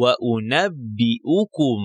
وأنبئكم